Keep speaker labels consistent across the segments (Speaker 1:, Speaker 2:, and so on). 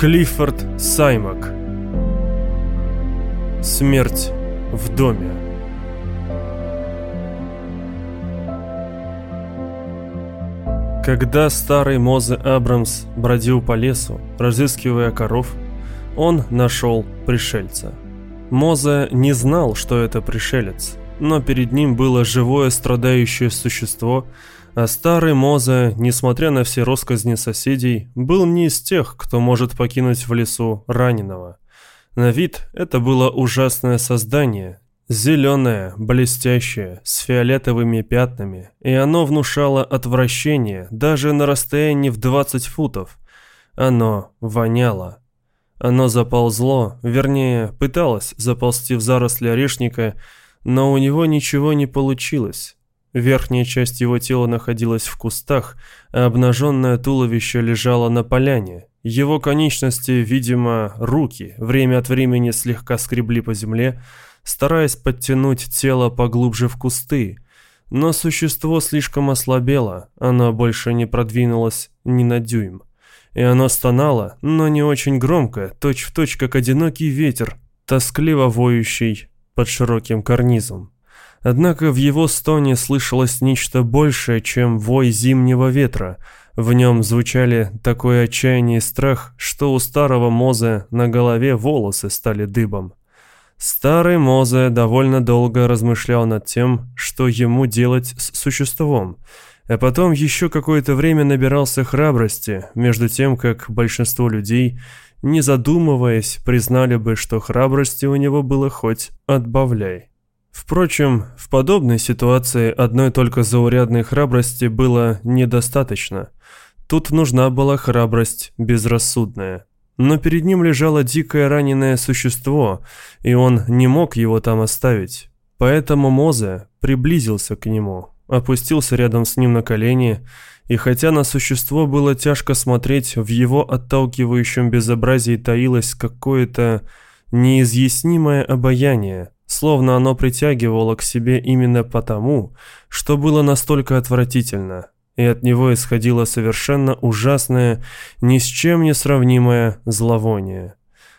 Speaker 1: Клиффорд Саймак Смерть в доме Когда старый Мозе Абрамс бродил по лесу, разыскивая коров, он нашел пришельца. Мозе не знал, что это пришелец, но перед ним было живое страдающее существо – а старый Моза, несмотря на все росказни соседей, был не из тех, кто может покинуть в лесу раненого. На вид это было ужасное создание, зеленое, блестящее, с фиолетовыми пятнами, и оно внушало отвращение даже на расстоянии в 20 футов. Оно воняло. Оно заползло, вернее, пыталось заползти в заросли орешника, но у него ничего не получилось. Верхняя часть его тела находилась в кустах, а обнаженное туловище лежало на поляне. Его конечности, видимо, руки, время от времени слегка скребли по земле, стараясь подтянуть тело поглубже в кусты. Но существо слишком ослабело, оно больше не продвинулось ни на дюйм. И оно стонало, но не очень громко, точь-в-точь, точь, как одинокий ветер, тоскливо воющий под широким карнизом. Однако в его стоне слышалось нечто большее, чем вой зимнего ветра. В нем звучали такое отчаяние и страх, что у старого Мозе на голове волосы стали дыбом. Старый Мозе довольно долго размышлял над тем, что ему делать с существом, а потом еще какое-то время набирался храбрости, между тем, как большинство людей, не задумываясь, признали бы, что храбрости у него было хоть отбавляй. Впрочем, в подобной ситуации одной только заурядной храбрости было недостаточно. Тут нужна была храбрость безрассудная. Но перед ним лежало дикое раненое существо, и он не мог его там оставить. Поэтому Мозе приблизился к нему, опустился рядом с ним на колени, и хотя на существо было тяжко смотреть, в его отталкивающем безобразии таилось какое-то неизъяснимое обаяние, словно оно притягивало к себе именно потому, что было настолько отвратительно, и от него исходило совершенно ужасное, ни с чем не сравнимое зловоние.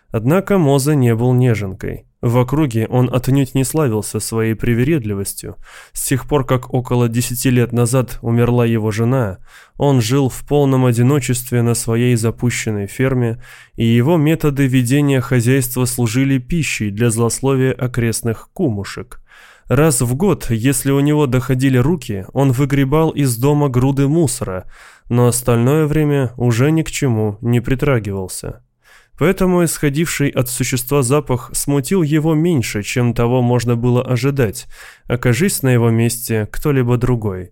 Speaker 1: Однако Моза не был неженкой. В округе он отнюдь не славился своей привередливостью. С тех пор, как около десяти лет назад умерла его жена, он жил в полном одиночестве на своей запущенной ферме, и его методы ведения хозяйства служили пищей для злословия окрестных кумушек. Раз в год, если у него доходили руки, он выгребал из дома груды мусора, но остальное время уже ни к чему не притрагивался. Поэтому исходивший от существа запах смутил его меньше, чем того можно было ожидать, окажись на его месте кто-либо другой.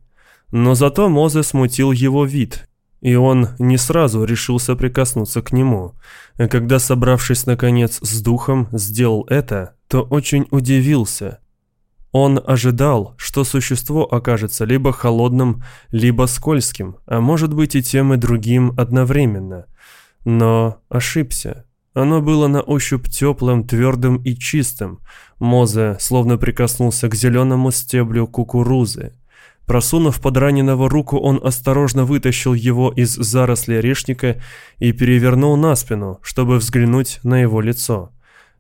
Speaker 1: Но зато Мозе смутил его вид, и он не сразу решился прикоснуться к нему. А когда, собравшись наконец с духом, сделал это, то очень удивился. Он ожидал, что существо окажется либо холодным, либо скользким, а может быть и тем и другим одновременно – но ошибся. Оно было на ощупь теплым, твердым и чистым. Мозе словно прикоснулся к зеленому стеблю кукурузы. Просунув под раненого руку, он осторожно вытащил его из заросли орешника и перевернул на спину, чтобы взглянуть на его лицо.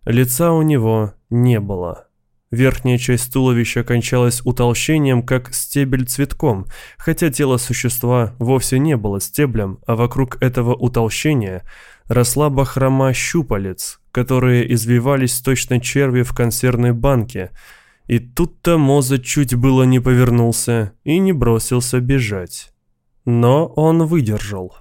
Speaker 1: Лица у него не было. Верхняя часть туловища кончалась утолщением, как стебель цветком, хотя тело существа вовсе не было стеблем, а вокруг этого утолщения росла бахрома щупалец, которые извивались точно черви в консервной банке. И тут-то Моза чуть было не повернулся и не бросился бежать. Но он выдержал.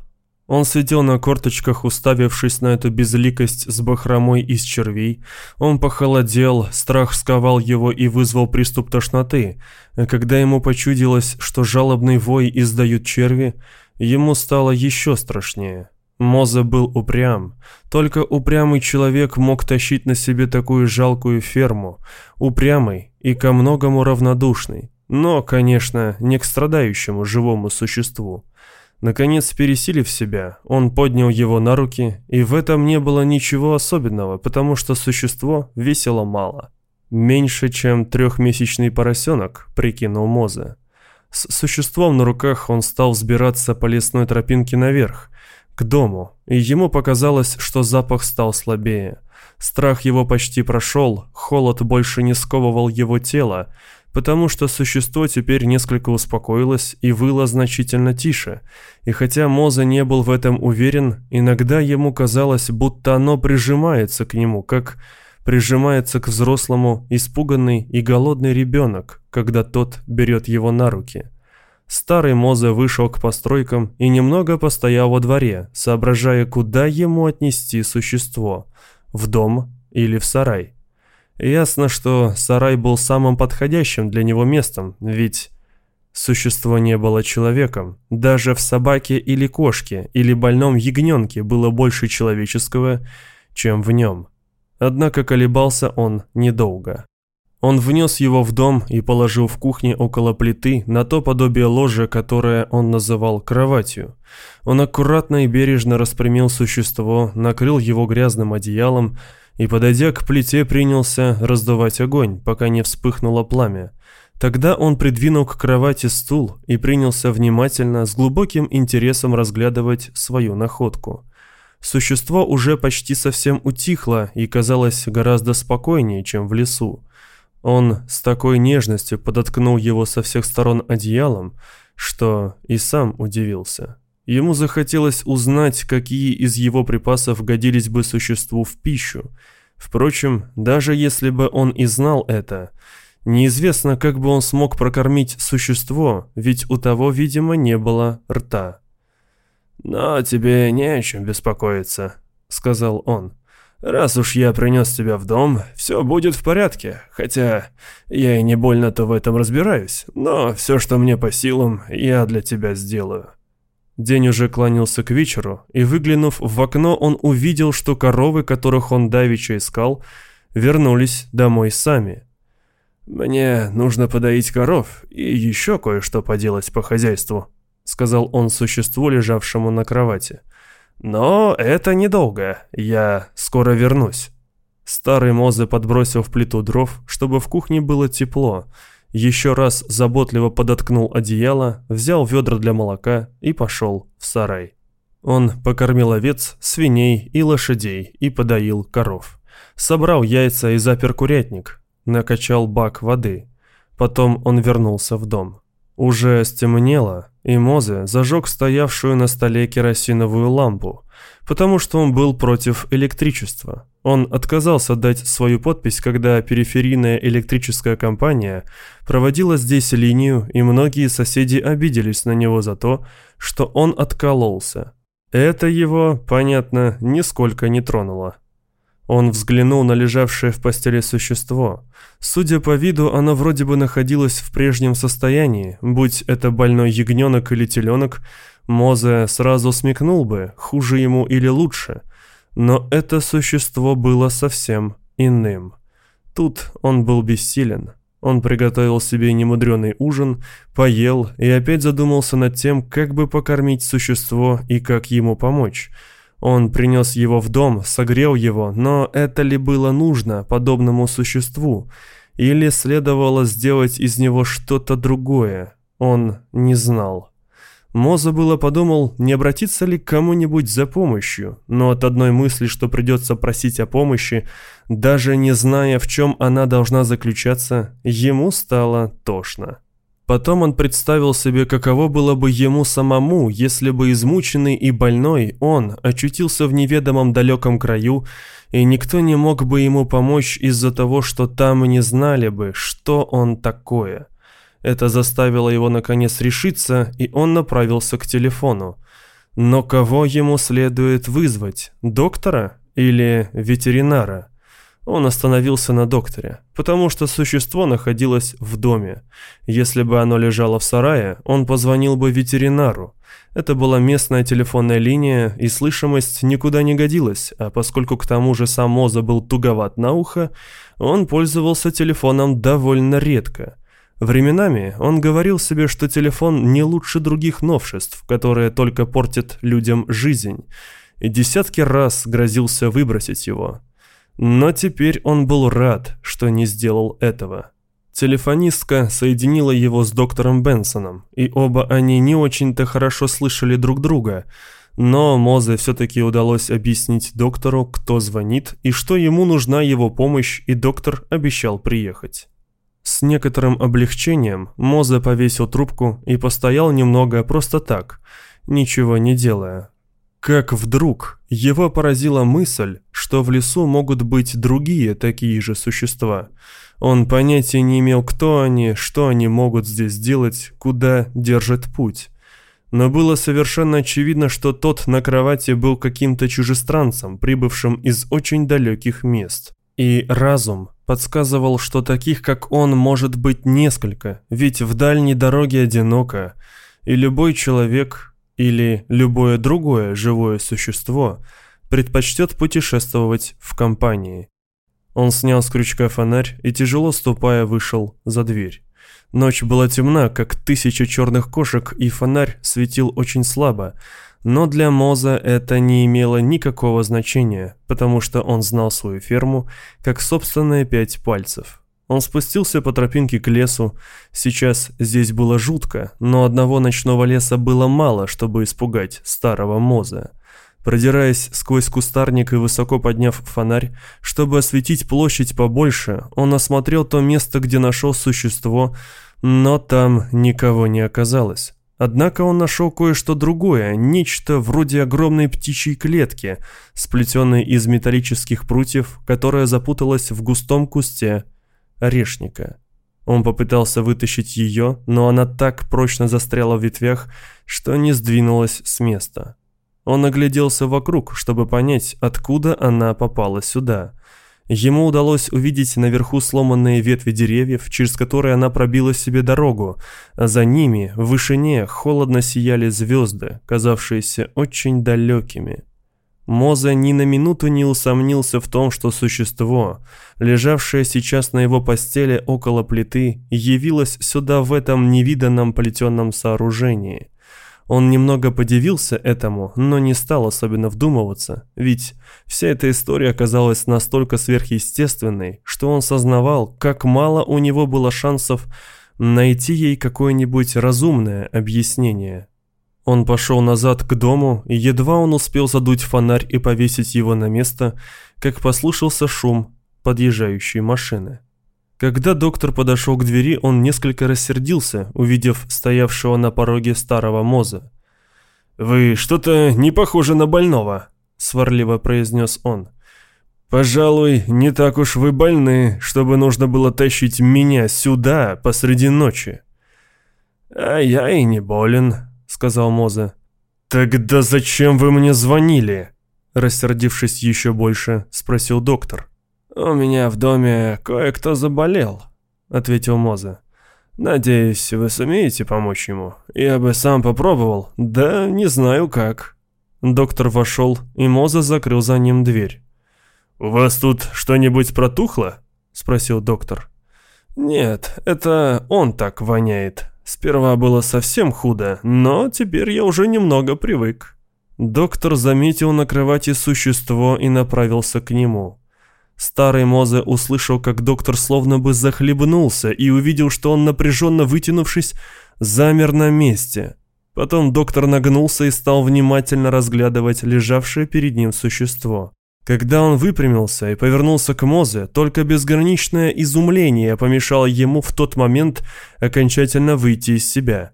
Speaker 1: Он сидел на корточках, уставившись на эту безликость с бахромой из червей. Он похолодел, страх сковал его и вызвал приступ тошноты. А когда ему почудилось, что жалобный вой издают черви, ему стало еще страшнее. Моза был упрям. Только упрямый человек мог тащить на себе такую жалкую ферму. Упрямый и ко многому равнодушный. Но, конечно, не к страдающему живому существу. Наконец, пересилив себя, он поднял его на руки, и в этом не было ничего особенного, потому что существо весило мало. «Меньше, чем трехмесячный поросенок», — прикинул Моза. С существом на руках он стал взбираться по лесной тропинке наверх. к дому, и ему показалось, что запах стал слабее. Страх его почти прошел, холод больше не сковывал его тело, потому что существо теперь несколько успокоилось и выло значительно тише, и хотя Моза не был в этом уверен, иногда ему казалось, будто оно прижимается к нему, как прижимается к взрослому испуганный и голодный ребенок, когда тот берет его на руки. Старый Мозе вышел к постройкам и немного постоял во дворе, соображая, куда ему отнести существо – в дом или в сарай. Ясно, что сарай был самым подходящим для него местом, ведь существо не было человеком. Даже в собаке или кошке, или больном ягненке было больше человеческого, чем в нем. Однако колебался он недолго. Он внес его в дом и положил в кухне около плиты на то подобие ложа, которое он называл кроватью. Он аккуратно и бережно распрямил существо, накрыл его грязным одеялом и, подойдя к плите, принялся раздувать огонь, пока не вспыхнуло пламя. Тогда он придвинул к кровати стул и принялся внимательно, с глубоким интересом разглядывать свою находку. Существо уже почти совсем утихло и казалось гораздо спокойнее, чем в лесу. Он с такой нежностью подоткнул его со всех сторон одеялом, что и сам удивился. Ему захотелось узнать, какие из его припасов годились бы существу в пищу. Впрочем, даже если бы он и знал это, неизвестно, как бы он смог прокормить существо, ведь у того, видимо, не было рта. «Но тебе не о чем беспокоиться», — сказал он. Раз уж я принес тебя в дом, все будет в порядке, хотя я и не больно-то в этом разбираюсь, но все, что мне по силам, я для тебя сделаю». День уже клонился к вечеру, и выглянув в окно, он увидел, что коровы, которых он давеча искал, вернулись домой сами. «Мне нужно подоить коров и еще кое-что поделать по хозяйству», сказал он существу, лежавшему на кровати. Но это недолго, я скоро вернусь. Старый Мозе подбросил в плиту дров, чтобы в кухне было тепло, еще раз заботливо подоткнул одеяло, взял ведра для молока и пошел в сарай. Он покормил овец, свиней и лошадей и подоил коров. Собрал яйца и запер курятник, накачал бак воды. Потом он вернулся в дом. Уже стемнело, и Мозе зажег стоявшую на столе керосиновую лампу, потому что он был против электричества. Он отказался дать свою подпись, когда периферийная электрическая компания проводила здесь линию, и многие соседи обиделись на него за то, что он откололся. Это его, понятно, нисколько не тронуло. Он взглянул на лежавшее в постели существо. Судя по виду, оно вроде бы находилось в прежнем состоянии. Будь это больной ягненок или теленок, Мозе сразу смекнул бы, хуже ему или лучше. Но это существо было совсем иным. Тут он был бессилен. Он приготовил себе немудренный ужин, поел и опять задумался над тем, как бы покормить существо и как ему помочь – он принес его в дом, согрел его, но это ли было нужно подобному существу? Или следовало сделать из него что-то другое? Он не знал. Моза было подумал, не обратиться ли к кому-нибудь за помощью, но от одной мысли, что придется просить о помощи, даже не зная, в чем она должна заключаться, ему стало тошно. Потом он представил себе, каково было бы ему самому, если бы измученный и больной он очутился в неведомом далеком краю, и никто не мог бы ему помочь из-за того, что там и не знали бы, что он такое. Это заставило его наконец решиться, и он направился к телефону. Но кого ему следует вызвать? Доктора или ветеринара? Он остановился на докторе, потому что существо находилось в доме. Если бы оно лежало в сарае, он позвонил бы ветеринару. Это была местная телефонная линия, и слышимость никуда не годилась, а поскольку к тому же сам Моза был туговат на ухо, он пользовался телефоном довольно редко. Временами он говорил себе, что телефон не лучше других новшеств, которые только портят людям жизнь, и десятки раз грозился выбросить его. Но теперь он был рад, что не сделал этого. Телефонистка соединила его с доктором Бенсоном, и оба они не очень-то хорошо слышали друг друга, Но Мозе все-таки удалось объяснить доктору, кто звонит и что ему нужна его помощь, и доктор обещал приехать. С некоторым облегчением Мозе повесил трубку и постоял немного просто так, ничего не делая. Как вдруг его поразила мысль, что в лесу могут быть другие такие же существа. Он понятия не имел, кто они, что они могут здесь делать, куда держит путь но было совершенно очевидно, что тот на кровати был каким-то чужестранцем, прибывшим из очень далеких мест. И разум подсказывал, что таких, как он, может быть несколько, ведь в дальней дороге одиноко, и любой человек или любое другое живое существо предпочтет путешествовать в компании. Он снял с крючка фонарь и, тяжело ступая, вышел за дверь. Ночь была темна, как тысяча черных кошек, и фонарь светил очень слабо. Но для Моза это не имело никакого значения, потому что он знал свою ферму, как собственные пять пальцев. Он спустился по тропинке к лесу. Сейчас здесь было жутко, но одного ночного леса было мало, чтобы испугать старого Моза. Продираясь сквозь кустарник и высоко подняв фонарь, чтобы осветить площадь побольше, он осмотрел то место, где нашел существо, но там никого не оказалось. Однако он нашел кое-что другое, нечто вроде огромной птичьей клетки, сплетенной из металлических прутьев, которая запуталась в густом кусте орешника. Он попытался вытащить ее, но она так прочно застряла в ветвях, что не сдвинулась с места. Он огляделся вокруг, чтобы понять, откуда она попала сюда. Ему удалось увидеть наверху сломанные ветви деревьев, через которые она пробила себе дорогу, а за ними, в вышине, холодно сияли звезды, казавшиеся очень далекими. Моза ни на минуту не усомнился в том, что существо, лежавшее сейчас на его постели около плиты, явилось сюда в этом невиданном плетенном сооружении – он немного подивился этому, но не стал особенно вдумываться, ведь вся эта история оказалась настолько сверхъестественной, что он сознавал, как мало у него было шансов найти ей какое-нибудь разумное объяснение. Он пошел назад к дому, и едва он успел задуть фонарь и повесить его на место, как послышался шум подъезжающей машины. Когда доктор подошел к двери, он несколько рассердился, увидев стоявшего на пороге старого Моза. «Вы что-то не похожи на больного», — сварливо произнес он. «Пожалуй, не так уж вы больны, чтобы нужно было тащить меня сюда посреди ночи». «А я и не болен», — сказал Моза. «Тогда зачем вы мне звонили?» Рассердившись еще больше, спросил доктор. «У меня в доме кое-кто заболел», — ответил Моза. «Надеюсь, вы сумеете помочь ему? Я бы сам попробовал, да не знаю как». Доктор вошел, и Моза закрыл за ним дверь. «У вас тут что-нибудь протухло?» — спросил доктор. «Нет, это он так воняет. Сперва было совсем худо, но теперь я уже немного привык». Доктор заметил на кровати существо и направился к нему. Старый Мозе услышал, как доктор словно бы захлебнулся и увидел, что он, напряженно вытянувшись, замер на месте. Потом доктор нагнулся и стал внимательно разглядывать лежавшее перед ним существо. Когда он выпрямился и повернулся к Мозе, только безграничное изумление помешало ему в тот момент окончательно выйти из себя.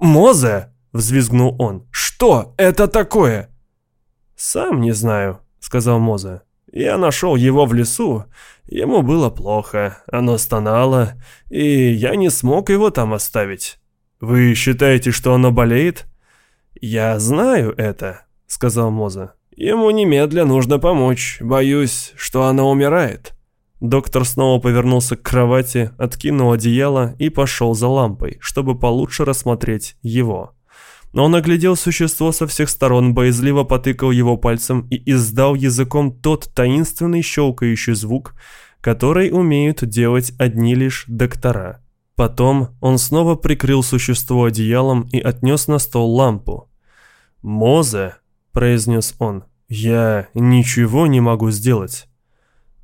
Speaker 1: «Мозе!» – взвизгнул он. «Что это такое?» «Сам не знаю», – сказал Мозе. Я нашел его в лесу. Ему было плохо, оно стонало, и я не смог его там оставить. Вы считаете, что оно болеет? Я знаю это, сказал Моза. Ему немедля нужно помочь. Боюсь, что оно умирает. Доктор снова повернулся к кровати, откинул одеяло и пошел за лампой, чтобы получше рассмотреть его. Но он оглядел существо со всех сторон, боязливо потыкал его пальцем и издал языком тот таинственный щелкающий звук, который умеют делать одни лишь доктора. Потом он снова прикрыл существо одеялом и отнес на стол лампу. «Мозе», — произнес он, — «я ничего не могу сделать».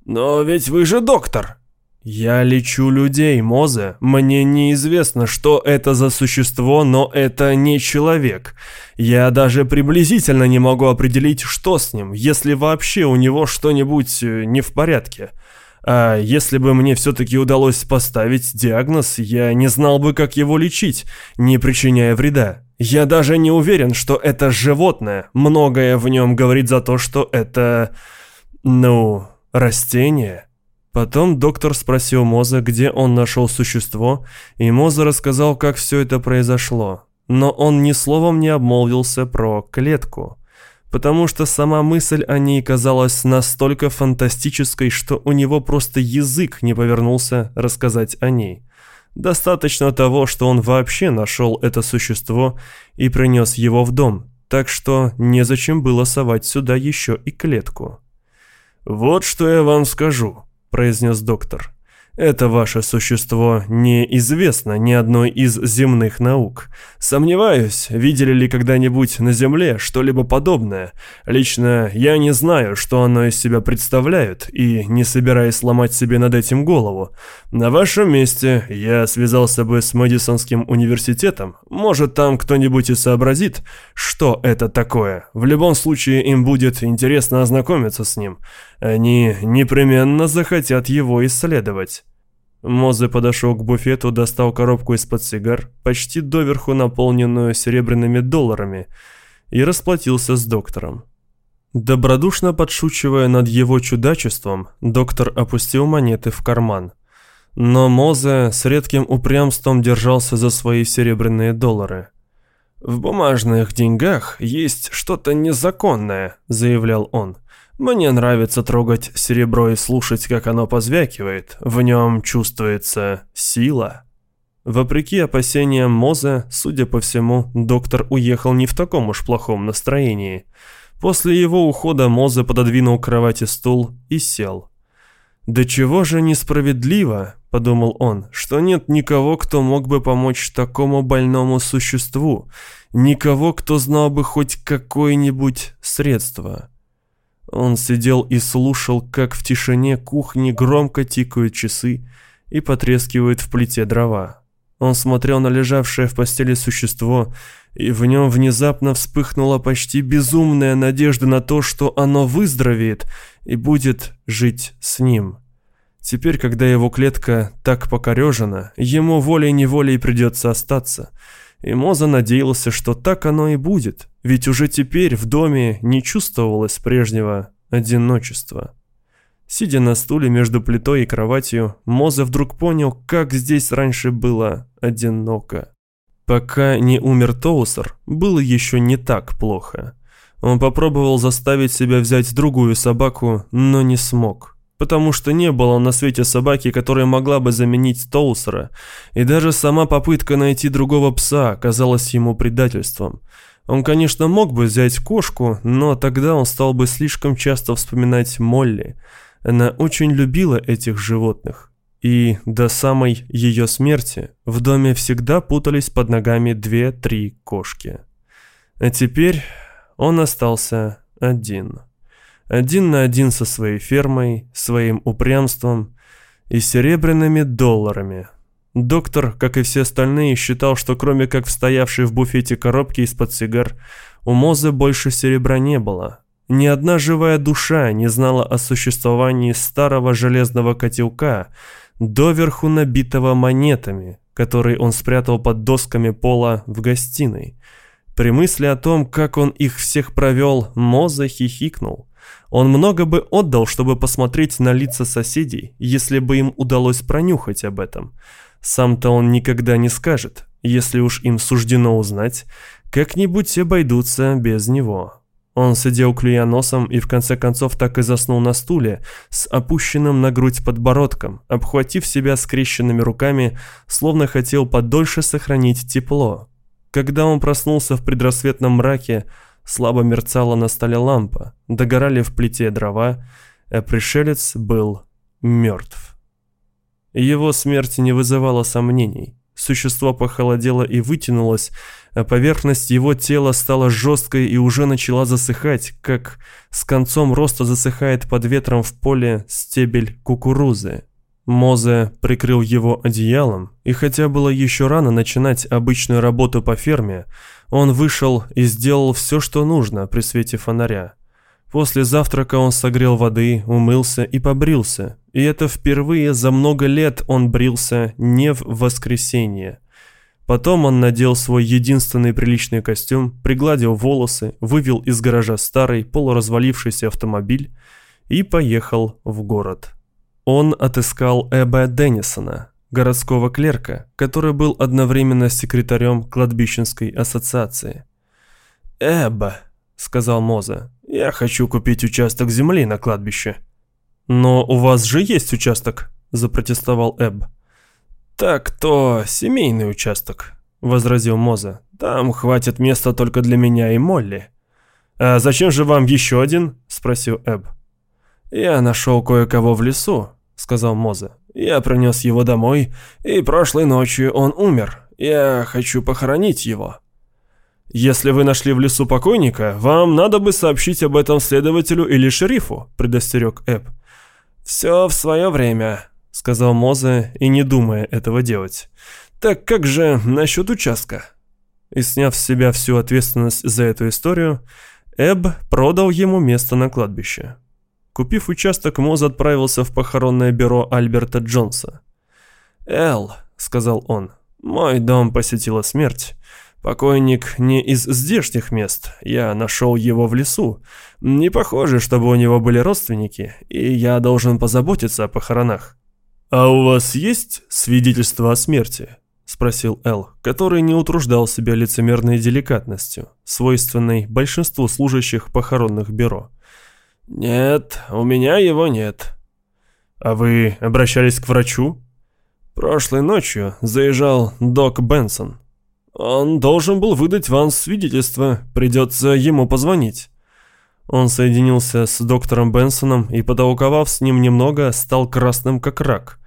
Speaker 1: «Но ведь вы же доктор!» «Я лечу людей, Мозе. Мне неизвестно, что это за существо, но это не человек. Я даже приблизительно не могу определить, что с ним, если вообще у него что-нибудь э, не в порядке. А если бы мне все-таки удалось поставить диагноз, я не знал бы, как его лечить, не причиняя вреда. Я даже не уверен, что это животное. Многое в нем говорит за то, что это... ну... растение». Потом доктор спросил Моза, где он нашел существо, и Моза рассказал, как все это произошло. Но он ни словом не обмолвился про клетку, потому что сама мысль о ней казалась настолько фантастической, что у него просто язык не повернулся рассказать о ней. Достаточно того, что он вообще нашел это существо и принес его в дом, так что незачем было совать сюда еще и клетку. «Вот что я вам скажу», – произнес доктор. Это ваше существо неизвестно ни одной из земных наук. Сомневаюсь, видели ли когда-нибудь на Земле что-либо подобное. Лично я не знаю, что оно из себя представляет, и не собираюсь ломать себе над этим голову. На вашем месте я связался бы с Мэдисонским университетом. Может, там кто-нибудь и сообразит, что это такое. В любом случае, им будет интересно ознакомиться с ним. Они непременно захотят его исследовать. Мозе подошел к буфету, достал коробку из-под сигар, почти доверху наполненную серебряными долларами, и расплатился с доктором. Добродушно подшучивая над его чудачеством, доктор опустил монеты в карман. Но Мозе с редким упрямством держался за свои серебряные доллары. «В бумажных деньгах есть что-то незаконное», — заявлял он. Мне нравится трогать серебро и слушать, как оно позвякивает. В нем чувствуется сила. Вопреки опасениям Моза, судя по всему, доктор уехал не в таком уж плохом настроении. После его ухода Моза пододвинул к кровати стул и сел. «Да чего же несправедливо», — подумал он, — «что нет никого, кто мог бы помочь такому больному существу, никого, кто знал бы хоть какое-нибудь средство». Он сидел и слушал, как в тишине кухни громко тикают часы и потрескивают в плите дрова. Он смотрел на лежавшее в постели существо, и в нем внезапно вспыхнула почти безумная надежда на то, что оно выздоровеет и будет жить с ним. Теперь, когда его клетка так покорежена, ему волей-неволей придется остаться – и Моза надеялся, что так оно и будет, ведь уже теперь в доме не чувствовалось прежнего одиночества. Сидя на стуле между плитой и кроватью, Моза вдруг понял, как здесь раньше было одиноко. Пока не умер Тоусер, было еще не так плохо. Он попробовал заставить себя взять другую собаку, но не смог потому что не было на свете собаки, которая могла бы заменить Тоусера, и даже сама попытка найти другого пса казалась ему предательством. Он, конечно, мог бы взять кошку, но тогда он стал бы слишком часто вспоминать Молли. Она очень любила этих животных. И до самой ее смерти в доме всегда путались под ногами две-три кошки. А теперь он остался один один на один со своей фермой, своим упрямством и серебряными долларами. Доктор, как и все остальные, считал, что кроме как стоявшей в буфете коробки из-под сигар, у Мозы больше серебра не было. Ни одна живая душа не знала о существовании старого железного котелка, доверху набитого монетами, который он спрятал под досками пола в гостиной. При мысли о том, как он их всех провел, Моза хихикнул. Он много бы отдал, чтобы посмотреть на лица соседей, если бы им удалось пронюхать об этом. Сам-то он никогда не скажет, если уж им суждено узнать, как-нибудь обойдутся без него. Он сидел клюя носом и в конце концов так и заснул на стуле, с опущенным на грудь подбородком, обхватив себя скрещенными руками, словно хотел подольше сохранить тепло. Когда он проснулся в предрассветном мраке, Слабо мерцала на столе лампа, догорали в плите дрова, а пришелец был мертв. Его смерть не вызывала сомнений. Существо похолодело и вытянулось, а поверхность его тела стала жесткой и уже начала засыхать, как с концом роста засыхает под ветром в поле стебель кукурузы. Мозе прикрыл его одеялом, и хотя было еще рано начинать обычную работу по ферме, он вышел и сделал все, что нужно при свете фонаря. После завтрака он согрел воды, умылся и побрился, и это впервые за много лет он брился не в воскресенье. Потом он надел свой единственный приличный костюм, пригладил волосы, вывел из гаража старый полуразвалившийся автомобиль и поехал в город. Он отыскал Эба Деннисона, городского клерка, который был одновременно секретарем кладбищенской ассоциации. «Эб», — сказал Моза, — «я хочу купить участок земли на кладбище». «Но у вас же есть участок», — запротестовал Эб. «Так то семейный участок», — возразил Моза. «Там хватит места только для меня и Молли». «А зачем же вам еще один?» — спросил Эб. «Я нашел кое-кого в лесу сказал Моза. «Я принес его домой, и прошлой ночью он умер. Я хочу похоронить его». «Если вы нашли в лесу покойника, вам надо бы сообщить об этом следователю или шерифу», – предостерег Эб. «Все в свое время», – сказал Мозе, и не думая этого делать. «Так как же насчет участка?» И сняв с себя всю ответственность за эту историю, Эб продал ему место на кладбище. Купив участок, Моз отправился в похоронное бюро Альберта Джонса. «Эл», — сказал он, — «мой дом посетила смерть. Покойник не из здешних мест, я нашел его в лесу. Не похоже, чтобы у него были родственники, и я должен позаботиться о похоронах». «А у вас есть свидетельство о смерти?» — спросил Эл, который не утруждал себя лицемерной деликатностью, свойственной большинству служащих похоронных бюро. «Нет, у меня его нет». «А вы обращались к врачу?» «Прошлой ночью заезжал док Бенсон. Он должен был выдать вам свидетельство, придется ему позвонить». Он соединился с доктором Бенсоном и, потолковав с ним немного, стал красным как рак.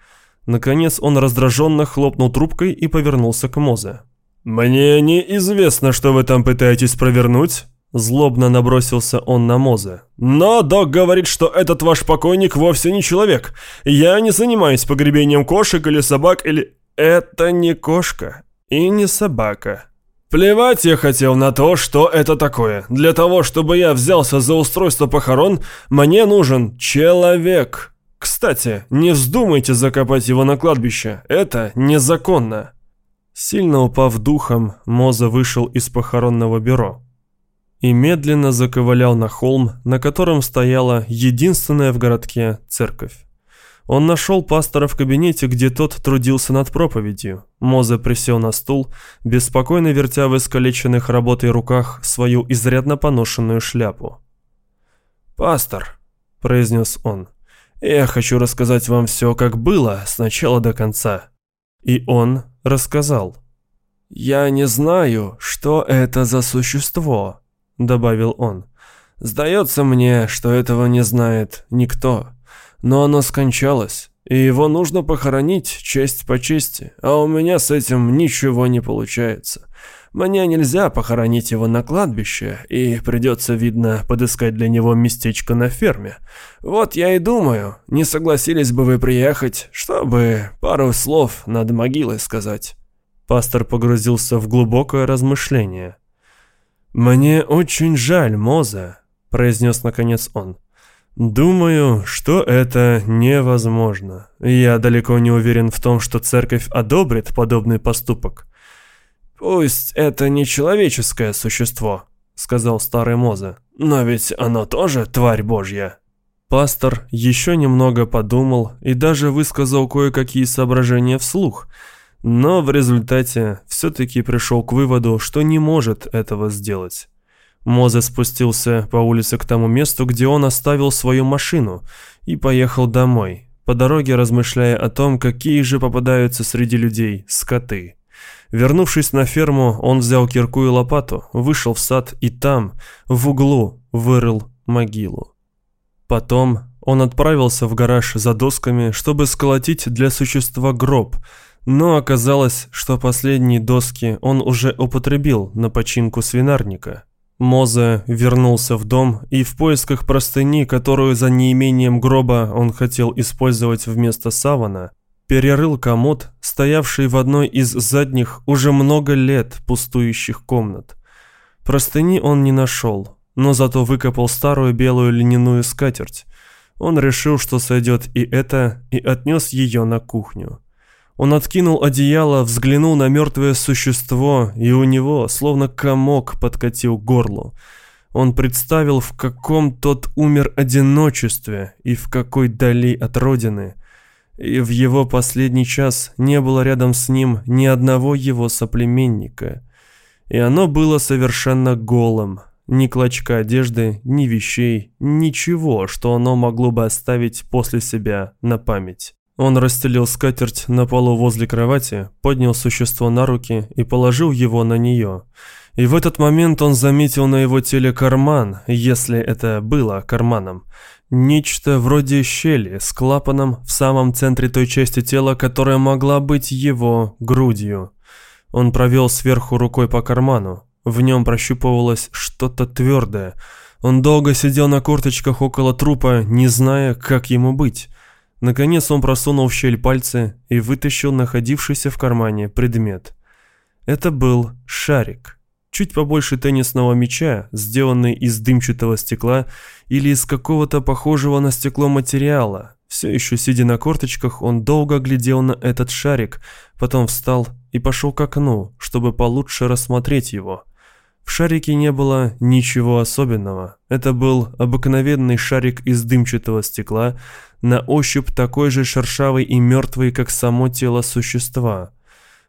Speaker 1: Наконец он раздраженно хлопнул трубкой и повернулся к Мозе. «Мне неизвестно, что вы там пытаетесь провернуть, Злобно набросился он на Мозе. «Но док говорит, что этот ваш покойник вовсе не человек. Я не занимаюсь погребением кошек или собак или...» «Это не кошка и не собака». «Плевать я хотел на то, что это такое. Для того, чтобы я взялся за устройство похорон, мне нужен человек. Кстати, не вздумайте закопать его на кладбище. Это незаконно». Сильно упав духом, Моза вышел из похоронного бюро и медленно заковылял на холм, на котором стояла единственная в городке церковь. Он нашел пастора в кабинете, где тот трудился над проповедью. Мозе присел на стул, беспокойно вертя в искалеченных работой руках свою изрядно поношенную шляпу. «Пастор», — произнес он, — «я хочу рассказать вам все, как было, с начала до конца». И он рассказал. «Я не знаю, что это за существо», добавил он. «Сдается мне, что этого не знает никто. Но оно скончалось, и его нужно похоронить честь по чести, а у меня с этим ничего не получается. Мне нельзя похоронить его на кладбище, и придется, видно, подыскать для него местечко на ферме. Вот я и думаю, не согласились бы вы приехать, чтобы пару слов над могилой сказать». Пастор погрузился в глубокое размышление. «Мне очень жаль, Моза», — произнес наконец он. «Думаю, что это невозможно. Я далеко не уверен в том, что церковь одобрит подобный поступок». «Пусть это не человеческое существо», — сказал старый Моза. «Но ведь оно тоже тварь божья». Пастор еще немного подумал и даже высказал кое-какие соображения вслух — но в результате все-таки пришел к выводу, что не может этого сделать. Мозе спустился по улице к тому месту, где он оставил свою машину, и поехал домой, по дороге размышляя о том, какие же попадаются среди людей скоты. Вернувшись на ферму, он взял кирку и лопату, вышел в сад и там, в углу, вырыл могилу. Потом он отправился в гараж за досками, чтобы сколотить для существа гроб – но оказалось, что последние доски он уже употребил на починку свинарника. Мозе вернулся в дом и в поисках простыни, которую за неимением гроба он хотел использовать вместо савана, перерыл комод, стоявший в одной из задних уже много лет пустующих комнат. Простыни он не нашел, но зато выкопал старую белую льняную скатерть. Он решил, что сойдет и это, и отнес ее на кухню. Он откинул одеяло, взглянул на мертвое существо, и у него, словно комок, подкатил горлу. Он представил, в каком тот умер одиночестве и в какой дали от родины. И в его последний час не было рядом с ним ни одного его соплеменника. И оно было совершенно голым. Ни клочка одежды, ни вещей, ничего, что оно могло бы оставить после себя на память. Он расстелил скатерть на полу возле кровати, поднял существо на руки и положил его на нее. И в этот момент он заметил на его теле карман, если это было карманом. Нечто вроде щели с клапаном в самом центре той части тела, которая могла быть его грудью. Он провел сверху рукой по карману. В нем прощупывалось что-то твердое. Он долго сидел на корточках около трупа, не зная, как ему быть. Наконец он просунул в щель пальцы и вытащил находившийся в кармане предмет. Это был шарик. Чуть побольше теннисного мяча, сделанный из дымчатого стекла или из какого-то похожего на стекло материала. Все еще сидя на корточках, он долго глядел на этот шарик, потом встал и пошел к окну, чтобы получше рассмотреть его. В шарике не было ничего особенного. Это был обыкновенный шарик из дымчатого стекла, на ощупь такой же шершавый и мертвый, как само тело существа.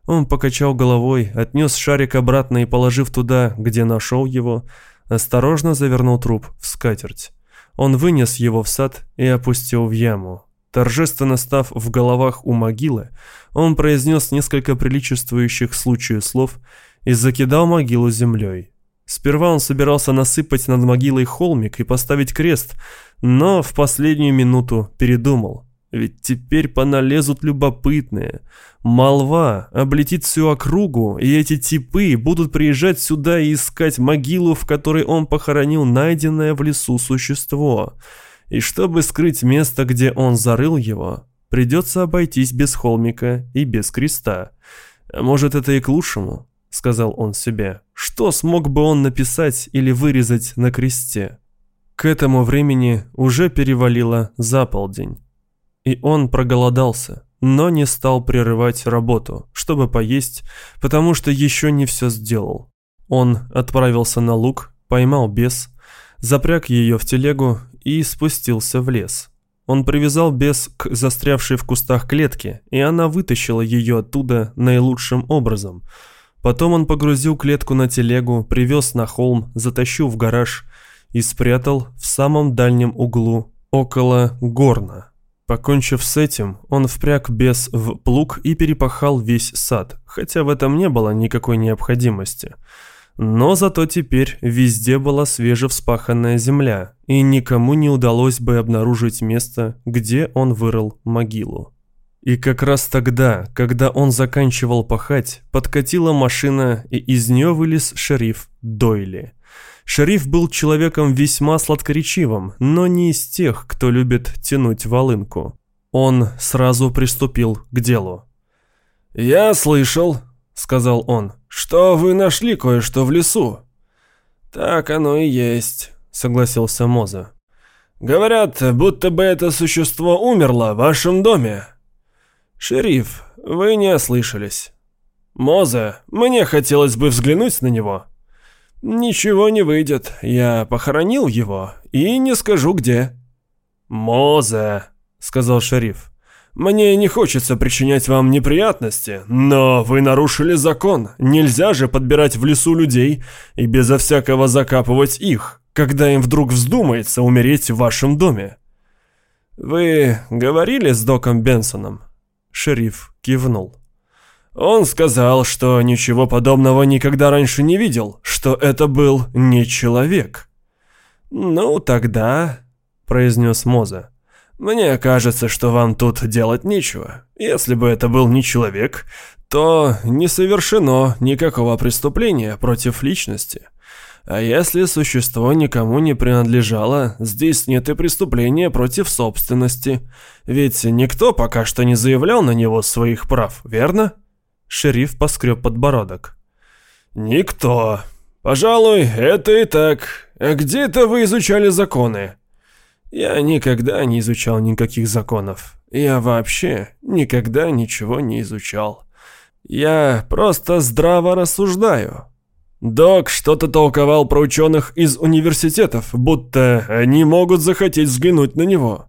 Speaker 1: Он покачал головой, отнес шарик обратно и, положив туда, где нашел его, осторожно завернул труп в скатерть. Он вынес его в сад и опустил в яму. Торжественно став в головах у могилы, он произнес несколько приличествующих случаю слов и закидал могилу землей. Сперва он собирался насыпать над могилой холмик и поставить крест, но в последнюю минуту передумал. Ведь теперь поналезут любопытные. Молва облетит всю округу, и эти типы будут приезжать сюда и искать могилу, в которой он похоронил найденное в лесу существо. И чтобы скрыть место, где он зарыл его, придется обойтись без холмика и без креста. Может, это и к лучшему, сказал он себе. Что смог бы он написать или вырезать на кресте? К этому времени уже перевалило за полдень. И он проголодался, но не стал прерывать работу, чтобы поесть, потому что еще не все сделал. Он отправился на луг, поймал бес, запряг ее в телегу и спустился в лес. Он привязал бес к застрявшей в кустах клетке, и она вытащила ее оттуда наилучшим образом. Потом он погрузил клетку на телегу, привез на холм, затащил в гараж и спрятал в самом дальнем углу, около горна. Покончив с этим, он впряг бес в плуг и перепахал весь сад, хотя в этом не было никакой необходимости. Но зато теперь везде была свежевспаханная земля, и никому не удалось бы обнаружить место, где он вырыл могилу. И как раз тогда, когда он заканчивал пахать, подкатила машина, и из нее вылез шериф Дойли – Шериф был человеком весьма сладкоречивым, но не из тех, кто любит тянуть волынку. Он сразу приступил к делу. «Я слышал», — сказал он, — «что вы нашли кое-что в лесу». «Так оно и есть», — согласился Моза. «Говорят, будто бы это существо умерло в вашем доме». «Шериф, вы не ослышались». «Моза, мне хотелось бы взглянуть на него». «Ничего не выйдет. Я похоронил его и не скажу где». «Мозе», — сказал шериф. «Мне не хочется причинять вам неприятности, но вы нарушили закон. Нельзя же подбирать в лесу людей и безо всякого закапывать их, когда им вдруг вздумается умереть в вашем доме». «Вы говорили с доком Бенсоном?» Шериф кивнул. Он сказал, что ничего подобного никогда раньше не видел, что это был не человек. «Ну, тогда», — произнес Моза, — «мне кажется, что вам тут делать нечего. Если бы это был не человек, то не совершено никакого преступления против личности. А если существо никому не принадлежало, здесь нет и преступления против собственности. Ведь никто пока что не заявлял на него своих прав, верно? Шериф поскреб подбородок. Никто. Пожалуй, это и так. А где-то вы изучали законы? Я никогда не изучал никаких законов. Я вообще никогда ничего не изучал. Я просто здраво рассуждаю. Док что-то толковал про ученых из университетов, будто они могут захотеть взглянуть на него.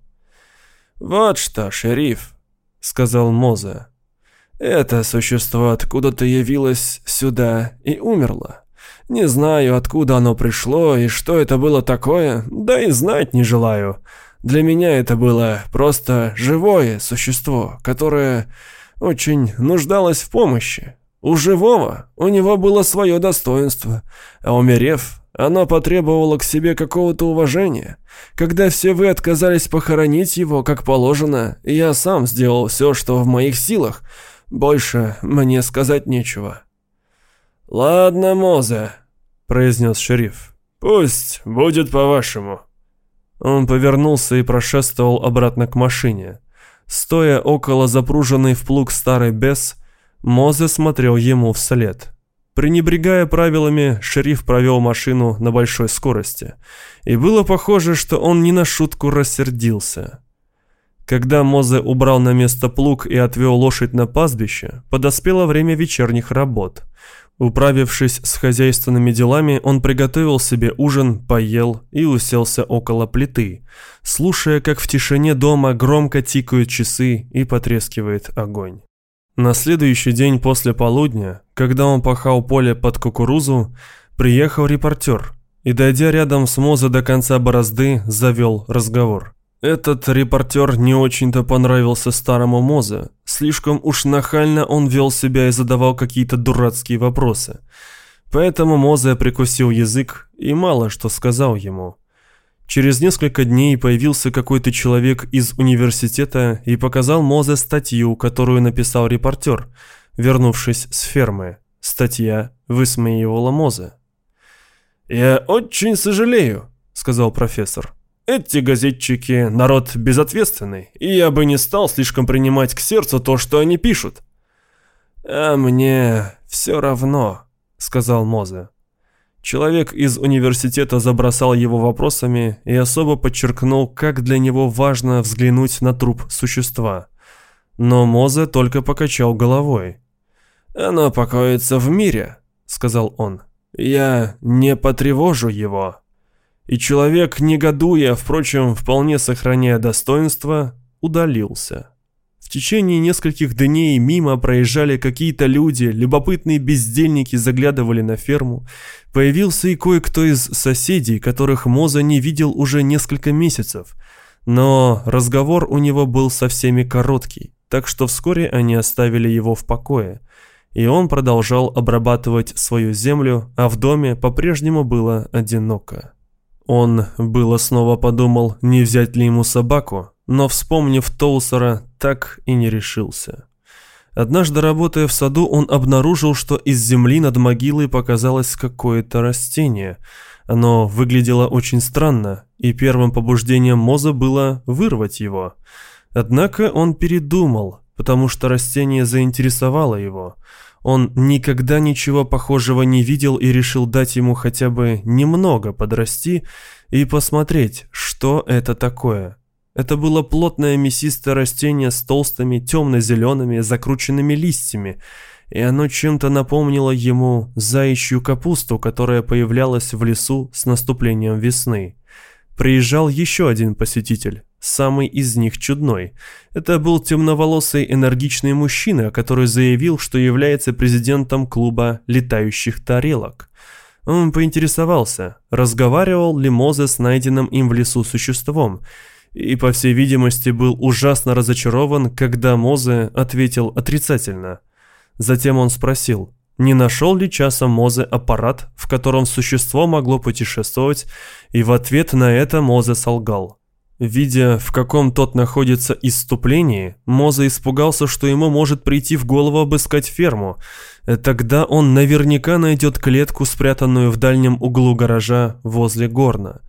Speaker 1: «Вот что, шериф», — сказал Моза. «Это существо откуда-то явилось сюда и умерло. Не знаю, откуда оно пришло и что это было такое, да и знать не желаю. Для меня это было просто живое существо, которое очень нуждалось в помощи. У живого у него было свое достоинство, а умерев, оно потребовало к себе какого-то уважения. Когда все вы отказались похоронить его, как положено, я сам сделал все, что в моих силах. Больше мне сказать нечего. «Ладно, Мозе», — произнес шериф. «Пусть будет по-вашему». Он повернулся и прошествовал обратно к машине. Стоя около запруженной в плуг старой Бесс, Мозе смотрел ему вслед. Пренебрегая правилами, шериф провел машину на большой скорости. И было похоже, что он не на шутку рассердился. Когда Мозе убрал на место плуг и отвел лошадь на пастбище, подоспело время вечерних работ. Управившись с хозяйственными делами, он приготовил себе ужин, поел и уселся около плиты, слушая, как в тишине дома громко тикают часы и потрескивает огонь. На следующий день после полудня, когда он пахал поле под кукурузу, приехал репортер и, дойдя рядом с Мозе до конца борозды, завел разговор. Этот репортер не очень-то понравился старому Мозе. Слишком уж нахально он вел себя и задавал какие-то дурацкие вопросы. Поэтому Мозе прикусил язык и мало что сказал ему. Через несколько дней появился какой-то человек из университета и показал Мозе статью, которую написал репортер, вернувшись с фермы. Статья высмеивала Мозе. «Я очень сожалею», — сказал профессор. Эти газетчики – народ безответственный, и я бы не стал слишком принимать к сердцу то, что они пишут. «А мне все равно», – сказал Мозе. Человек из университета забросал его вопросами и особо подчеркнул, как для него важно взглянуть на труп существа. Но Мозе только покачал головой. «Оно покоится в мире», — сказал он. «Я не потревожу его». И человек, негодуя, впрочем, вполне сохраняя достоинство, удалился. В течение нескольких дней мимо проезжали какие-то люди, любопытные бездельники заглядывали на ферму. Появился и кое-кто из соседей, которых Моза не видел уже несколько месяцев. Но разговор у него был со всеми короткий, так что вскоре они оставили его в покое. И он продолжал обрабатывать свою землю, а в доме по-прежнему было одиноко. Он было снова подумал, не взять ли ему собаку, но, вспомнив Тоусера, так и не решился. Однажды, работая в саду, он обнаружил, что из земли над могилой показалось какое-то растение. Оно выглядело очень странно, и первым побуждением Моза было вырвать его. Однако он передумал, потому что растение заинтересовало его. Он никогда ничего похожего не видел и решил дать ему хотя бы немного подрасти и посмотреть, что это такое. Это было плотное мясистое растение с толстыми темно-зелеными закрученными листьями, и оно чем-то напомнило ему заячью капусту, которая появлялась в лесу с наступлением весны. Приезжал еще один посетитель, самый из них чудной. Это был темноволосый энергичный мужчина, который заявил, что является президентом клуба летающих тарелок. Он поинтересовался, разговаривал ли Мозе с найденным им в лесу существом, и, по всей видимости, был ужасно разочарован, когда Мозе ответил отрицательно. Затем он спросил, не нашел ли часом Мозе аппарат, в котором существо могло путешествовать, и в ответ на это Мозе солгал. Видя, в каком тот находится исступлении, Моза испугался, что ему может прийти в голову обыскать ферму, Тогда он наверняка найдет клетку, спрятанную в дальнем углу гаража возле горна.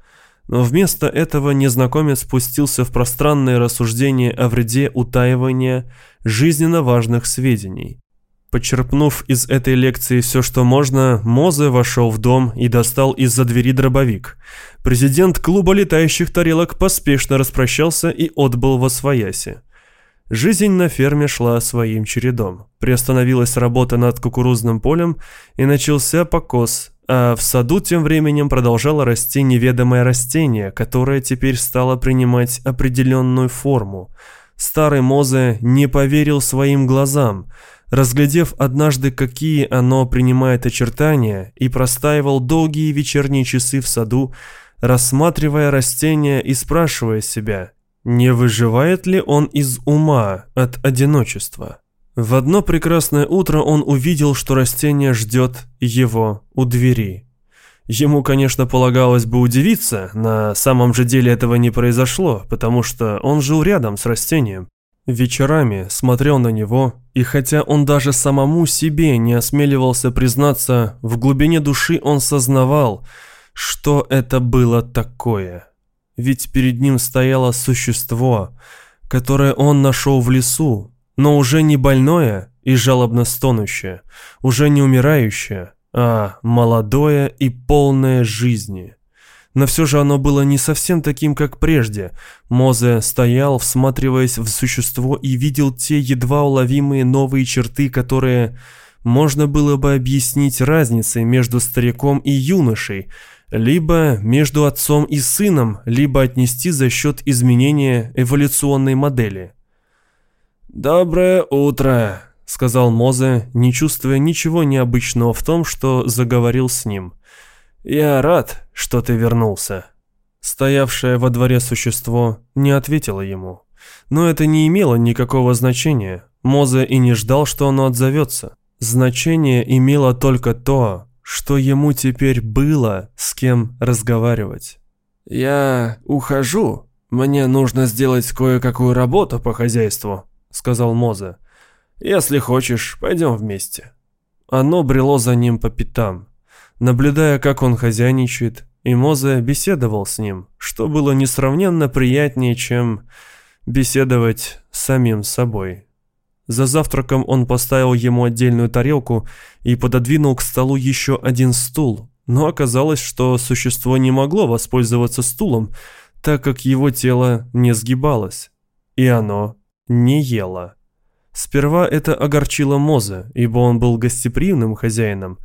Speaker 1: Но вместо этого незнакомец спустился в пространное рассуждение о вреде утаивания жизненно важных сведений. Почерпнув из этой лекции все, что можно, Мозе вошел в дом и достал из-за двери дробовик. Президент клуба летающих тарелок поспешно распрощался и отбыл во свояси. Жизнь на ферме шла своим чередом. Приостановилась работа над кукурузным полем и начался покос, а в саду тем временем продолжало расти неведомое растение, которое теперь стало принимать определенную форму. Старый Мозе не поверил своим глазам – разглядев однажды, какие оно принимает очертания, и простаивал долгие вечерние часы в саду, рассматривая растения и спрашивая себя, не выживает ли он из ума от одиночества. В одно прекрасное утро он увидел, что растение ждет его у двери. Ему, конечно, полагалось бы удивиться, на самом же деле этого не произошло, потому что он жил рядом с растением. Вечерами смотрел на него, и хотя он даже самому себе не осмеливался признаться, в глубине души он сознавал, что это было такое. Ведь перед ним стояло существо, которое он нашел в лесу, но уже не больное и жалобно стонущее, уже не умирающее, а молодое и полное жизни но все же оно было не совсем таким, как прежде. Мозе стоял, всматриваясь в существо и видел те едва уловимые новые черты, которые можно было бы объяснить разницей между стариком и юношей, либо между отцом и сыном, либо отнести за счет изменения эволюционной модели. «Доброе утро», — сказал Мозе, не чувствуя ничего необычного в том, что заговорил с ним. «Я рад, что ты вернулся». Стоявшее во дворе существо не ответило ему. Но это не имело никакого значения. Мозе и не ждал, что оно отзовется. Значение имело только то, что ему теперь было с кем разговаривать. «Я ухожу. Мне нужно сделать кое-какую работу по хозяйству», — сказал Мозе. «Если хочешь, пойдем вместе». Оно брело за ним по пятам. Наблюдая, как он хозяйничает, и Мозе беседовал с ним, что было несравненно приятнее, чем беседовать с самим собой. За завтраком он поставил ему отдельную тарелку и пододвинул к столу еще один стул, но оказалось, что существо не могло воспользоваться стулом, так как его тело не сгибалось, и оно не ело. Сперва это огорчило Моза, ибо он был гостеприимным хозяином,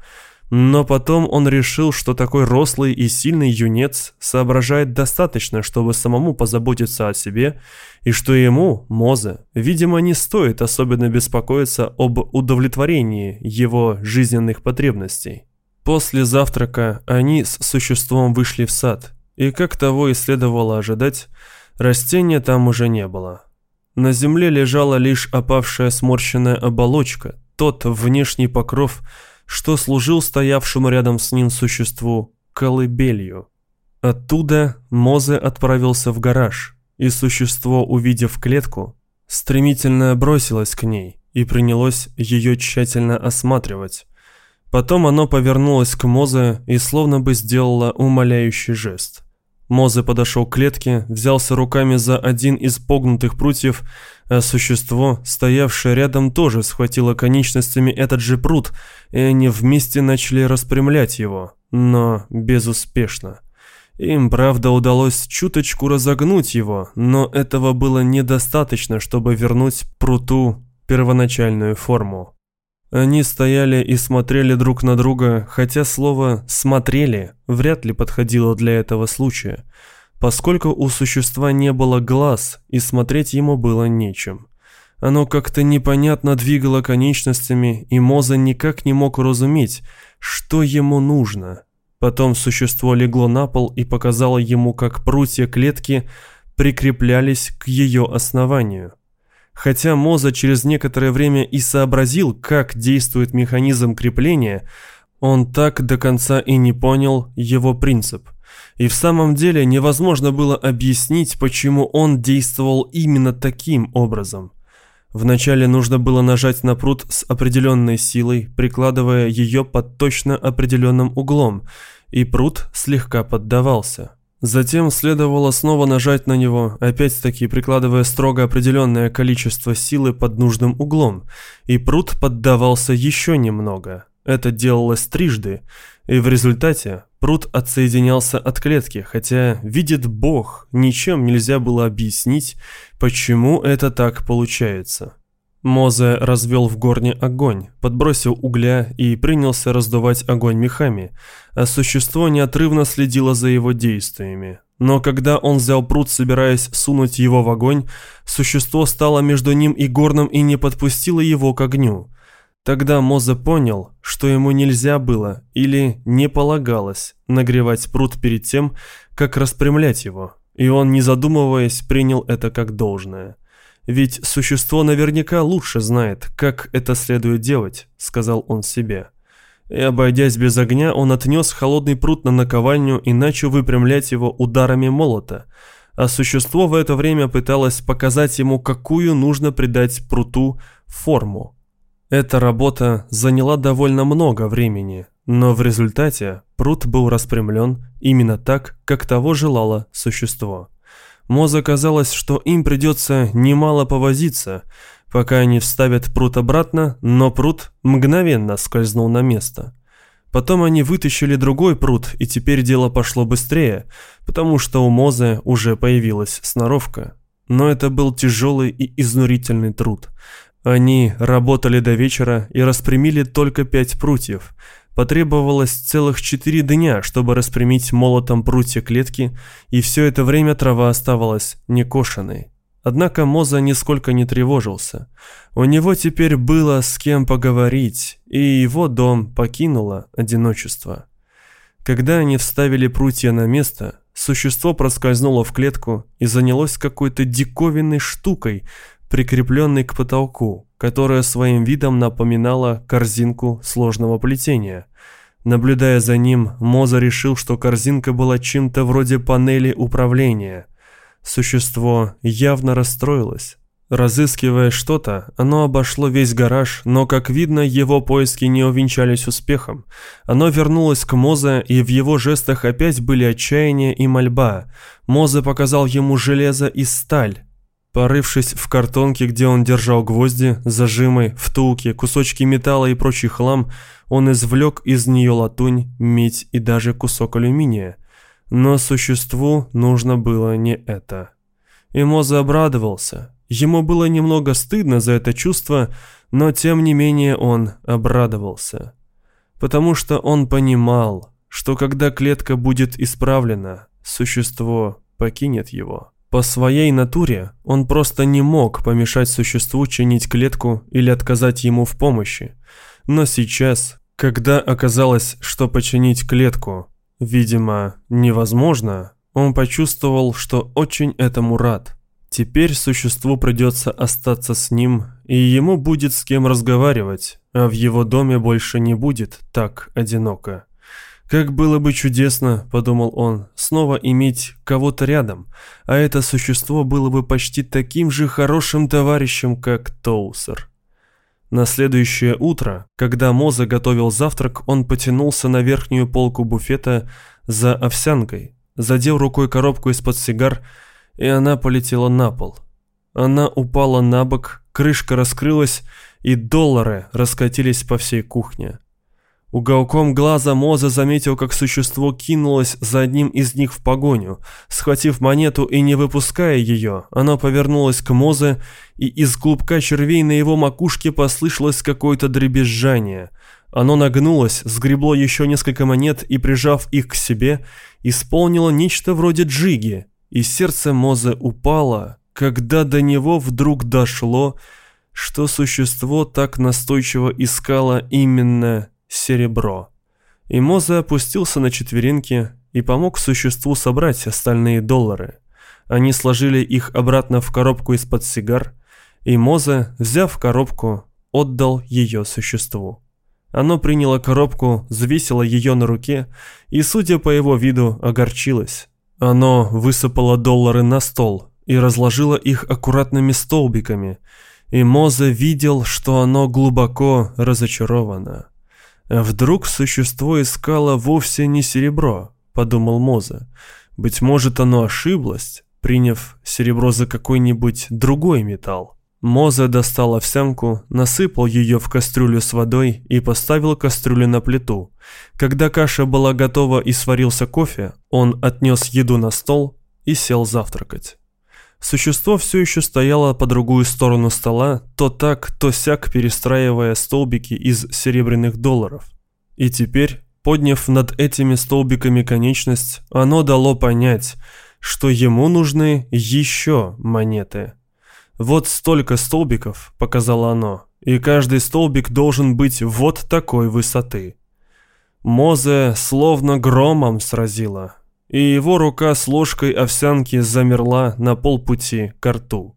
Speaker 1: но потом он решил, что такой рослый и сильный юнец соображает достаточно, чтобы самому позаботиться о себе, и что ему, Мозе, видимо, не стоит особенно беспокоиться об удовлетворении его жизненных потребностей. После завтрака они с существом вышли в сад, и как того и следовало ожидать, растения там уже не было. На земле лежала лишь опавшая сморщенная оболочка, тот внешний покров – что служил стоявшему рядом с ним существу колыбелью. Оттуда Мозе отправился в гараж, и существо, увидев клетку, стремительно бросилось к ней и принялось ее тщательно осматривать. Потом оно повернулось к Мозе и словно бы сделало умоляющий жест – Мозе подошел к клетке, взялся руками за один из погнутых прутьев, а существо, стоявшее рядом, тоже схватило конечностями этот же прут, и они вместе начали распрямлять его, но безуспешно. Им, правда, удалось чуточку разогнуть его, но этого было недостаточно, чтобы вернуть пруту первоначальную форму. Они стояли и смотрели друг на друга, хотя слово «смотрели» вряд ли подходило для этого случая, поскольку у существа не было глаз и смотреть ему было нечем. Оно как-то непонятно двигало конечностями, и Моза никак не мог уразуметь, что ему нужно. Потом существо легло на пол и показало ему, как прутья клетки прикреплялись к ее основанию. Хотя Моза через некоторое время и сообразил, как действует механизм крепления, он так до конца и не понял его принцип. И в самом деле невозможно было объяснить, почему он действовал именно таким образом. Вначале нужно было нажать на прут с определенной силой, прикладывая ее под точно определенным углом, и прут слегка поддавался. Затем следовало снова нажать на него, опять-таки прикладывая строго определенное количество силы под нужным углом, и прут поддавался еще немного. Это делалось трижды, и в результате пруд отсоединялся от клетки, хотя, видит Бог, ничем нельзя было объяснить, почему это так получается. Мозе развел в горне огонь, подбросил угля и принялся раздувать огонь мехами, а существо неотрывно следило за его действиями. Но когда он взял пруд, собираясь сунуть его в огонь, существо стало между ним и горном и не подпустило его к огню. Тогда Мозе понял, что ему нельзя было или не полагалось нагревать пруд перед тем, как распрямлять его, и он, не задумываясь, принял это как должное. Ведь существо наверняка лучше знает, как это следует делать, сказал он себе. И обойдясь без огня, он отнес холодный пруд на наковальню и начал выпрямлять его ударами молота. А существо в это время пыталось показать ему, какую нужно придать пруту форму. Эта работа заняла довольно много времени, но в результате пруд был распрямлен именно так, как того желало существо. Моза казалось, что им придется немало повозиться, пока они вставят пруд обратно, но пруд мгновенно скользнул на место. Потом они вытащили другой пруд, и теперь дело пошло быстрее, потому что у Мозы уже появилась сноровка. Но это был тяжелый и изнурительный труд. Они работали до вечера и распрямили только пять прутьев – Потребовалось целых четыре дня, чтобы распрямить молотом прутья клетки, и все это время трава оставалась некошенной. Однако Моза нисколько не тревожился. У него теперь было с кем поговорить, и его дом покинуло одиночество. Когда они вставили прутья на место, существо проскользнуло в клетку и занялось какой-то диковинной штукой, прикрепленной к потолку, которая своим видом напоминала корзинку сложного плетения. Наблюдая за ним, Моза решил, что корзинка была чем-то вроде панели управления. Существо явно расстроилось. Разыскивая что-то, оно обошло весь гараж, но, как видно, его поиски не увенчались успехом. Оно вернулось к Мозе, и в его жестах опять были отчаяние и мольба. Мозе показал ему железо и сталь. Порывшись в картонке, где он держал гвозди, зажимы, втулки, кусочки металла и прочий хлам, он извлек из нее латунь, медь и даже кусок алюминия. Но существу нужно было не это. И Моза обрадовался. Ему было немного стыдно за это чувство, но тем не менее он обрадовался. Потому что он понимал, что когда клетка будет исправлена, существо покинет его. По своей натуре он просто не мог помешать существу чинить клетку или отказать ему в помощи. Но сейчас, когда оказалось, что починить клетку, видимо, невозможно, он почувствовал, что очень этому рад. Теперь существу придется остаться с ним, и ему будет с кем разговаривать, а в его доме больше не будет так одиноко. «Как было бы чудесно», — подумал он, — «снова иметь кого-то рядом, а это существо было бы почти таким же хорошим товарищем, как Тоусер». На следующее утро, когда Моза готовил завтрак, он потянулся на верхнюю полку буфета за овсянкой, задел рукой коробку из-под сигар, и она полетела на пол. Она упала на бок, крышка раскрылась, и доллары раскатились по всей кухне. Уголком глаза Моза заметил, как существо кинулось за одним из них в погоню. Схватив монету и не выпуская ее, оно повернулось к Мозе, и из клубка червей на его макушке послышалось какое-то дребезжание. Оно нагнулось, сгребло еще несколько монет и, прижав их к себе, исполнило нечто вроде джиги, и сердце Моза упало, когда до него вдруг дошло, что существо так настойчиво искало именно серебро. И Мозе опустился на четвереньки и помог существу собрать остальные доллары. Они сложили их обратно в коробку из-под сигар, и Мозе, взяв коробку, отдал ее существу. Оно приняло коробку, взвесило ее на руке и, судя по его виду, огорчилось. Оно высыпало доллары на стол и разложило их аккуратными столбиками, и Мозе видел, что оно глубоко разочаровано. «Вдруг существо искало вовсе не серебро», — подумал Мозе. «Быть может, оно ошиблось, приняв серебро за какой-нибудь другой металл». Мозе достал овсянку, насыпал ее в кастрюлю с водой и поставил кастрюлю на плиту. Когда каша была готова и сварился кофе, он отнес еду на стол и сел завтракать. Существо все еще стояло по другую сторону стола, то так, то сяк перестраивая столбики из серебряных долларов. И теперь, подняв над этими столбиками конечность, оно дало понять, что ему нужны еще монеты. «Вот столько столбиков», — показало оно, — «и каждый столбик должен быть вот такой высоты». Мозе словно громом сразило и его рука с ложкой овсянки замерла на полпути к рту.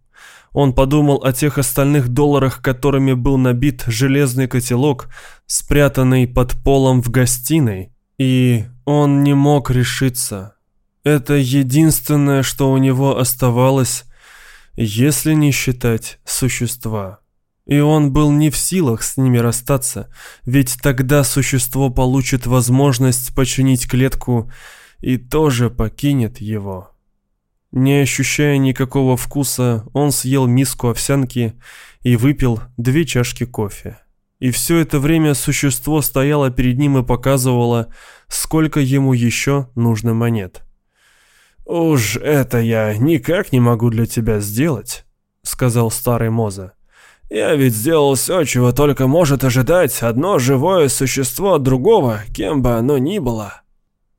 Speaker 1: Он подумал о тех остальных долларах, которыми был набит железный котелок, спрятанный под полом в гостиной, и он не мог решиться. Это единственное, что у него оставалось, если не считать существа. И он был не в силах с ними расстаться, ведь тогда существо получит возможность починить клетку и тоже покинет его. Не ощущая никакого вкуса, он съел миску овсянки и выпил две чашки кофе. И все это время существо стояло перед ним и показывало, сколько ему еще нужно монет. «Уж это я никак не могу для тебя сделать», — сказал старый Моза. «Я ведь сделал все, чего только может ожидать одно живое существо от другого, кем бы оно ни было».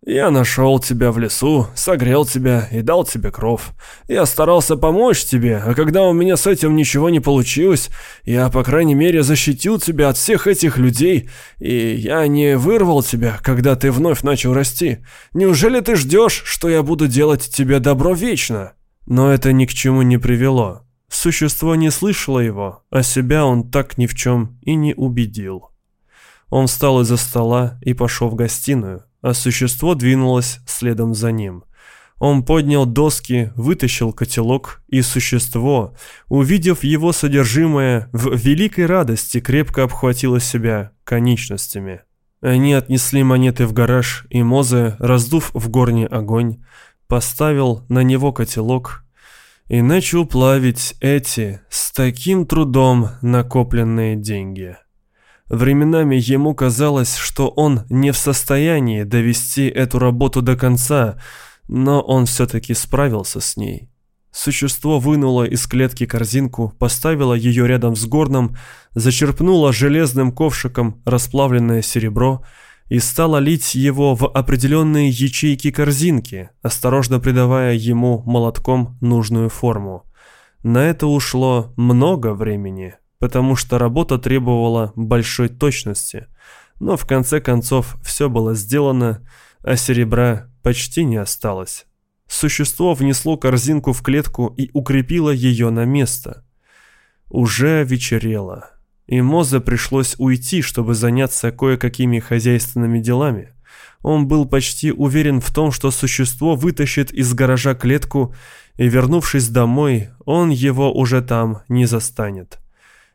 Speaker 1: Я нашел тебя в лесу, согрел тебя и дал тебе кров. Я старался помочь тебе, а когда у меня с этим ничего не получилось, я, по крайней мере, защитил тебя от всех этих людей, и я не вырвал тебя, когда ты вновь начал расти. Неужели ты ждешь, что я буду делать тебе добро вечно?» Но это ни к чему не привело. Существо не слышало его, а себя он так ни в чем и не убедил. Он встал из-за стола и пошел в гостиную а существо двинулось следом за ним. Он поднял доски, вытащил котелок, и существо, увидев его содержимое, в великой радости крепко обхватило себя конечностями. Они отнесли монеты в гараж, и Мозе, раздув в горне огонь, поставил на него котелок и начал плавить эти с таким трудом накопленные деньги. Временами ему казалось, что он не в состоянии довести эту работу до конца, но он все-таки справился с ней. Существо вынуло из клетки корзинку, поставило ее рядом с горном, зачерпнуло железным ковшиком расплавленное серебро и стало лить его в определенные ячейки корзинки, осторожно придавая ему молотком нужную форму. На это ушло много времени потому что работа требовала большой точности. Но в конце концов все было сделано, а серебра почти не осталось. Существо внесло корзинку в клетку и укрепило ее на место. Уже вечерело, и Мозе пришлось уйти, чтобы заняться кое-какими хозяйственными делами. Он был почти уверен в том, что существо вытащит из гаража клетку, и, вернувшись домой, он его уже там не застанет